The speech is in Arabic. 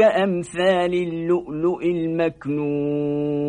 كأمثال اللؤلؤ المكنون.